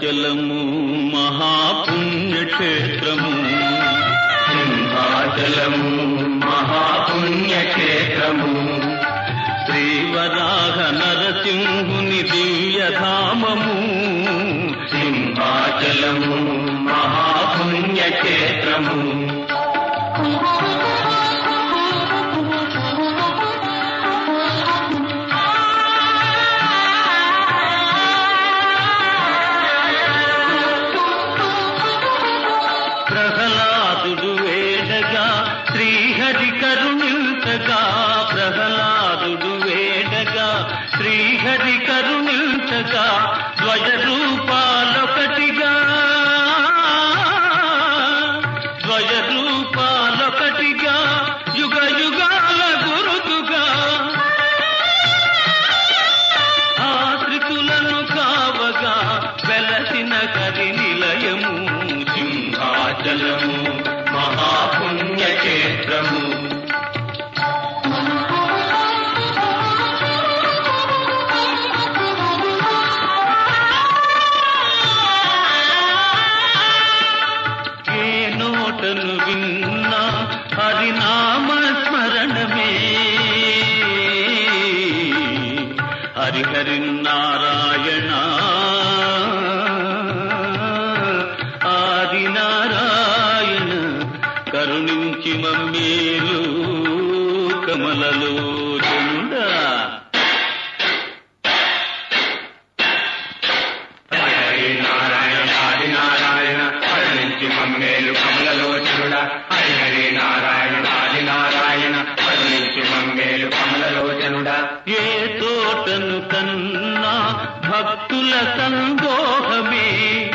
సింహాచలము మహాపుణ్యక్షేత్రము. సింహాచలము మహాపుణ్యక్షేత్రము. శ్రీవరాహ నరసింహుని దివ్యధామము. సింహాచలము మహాపుణ్యక్షేత్రము. వేడగా శ్రీహరి కరుణించగా ద్వయ రూపాలొకటిగా ద్వయ రూపాలొకటిగా యుగ యుగాల గురుతుగా. ఆశ్రితులను కావగా వెలసిన కరి నిలయము సింహాచలము పాటలు విన్నా హరినామ స్మరణమే హరిహరి నారాయణ. ఆది నారాయణ కరుణించి మమ్మేలు కమలలో చండా. హరి నారాయణ మమ్మేలు కమలలోచనుడా. ఏ తోటను కన్నా భక్తుల సందోహమే.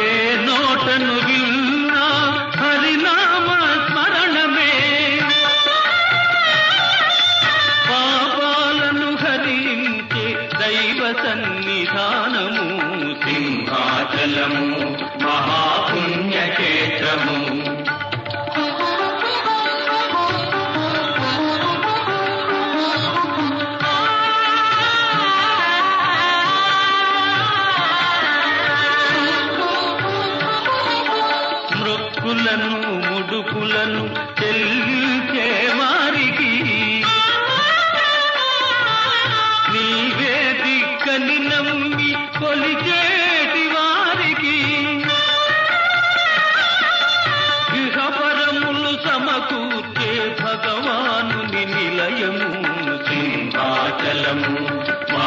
ఏ నోటను విన్నా హరినామ స్మరణమే. పాపాలను హరించే దైవ సన్నిధానము. సింహాచలము మహాపుణ్యక్షేత్రము. ముడుపులను ముడుపులను చెల్లించే వారికి. నీవే దిక్కని నమ్మి కొలిచేటి వారికి. గృహపరములు సమకూర్చే భగవానుని నిలయము సింహాచలము మా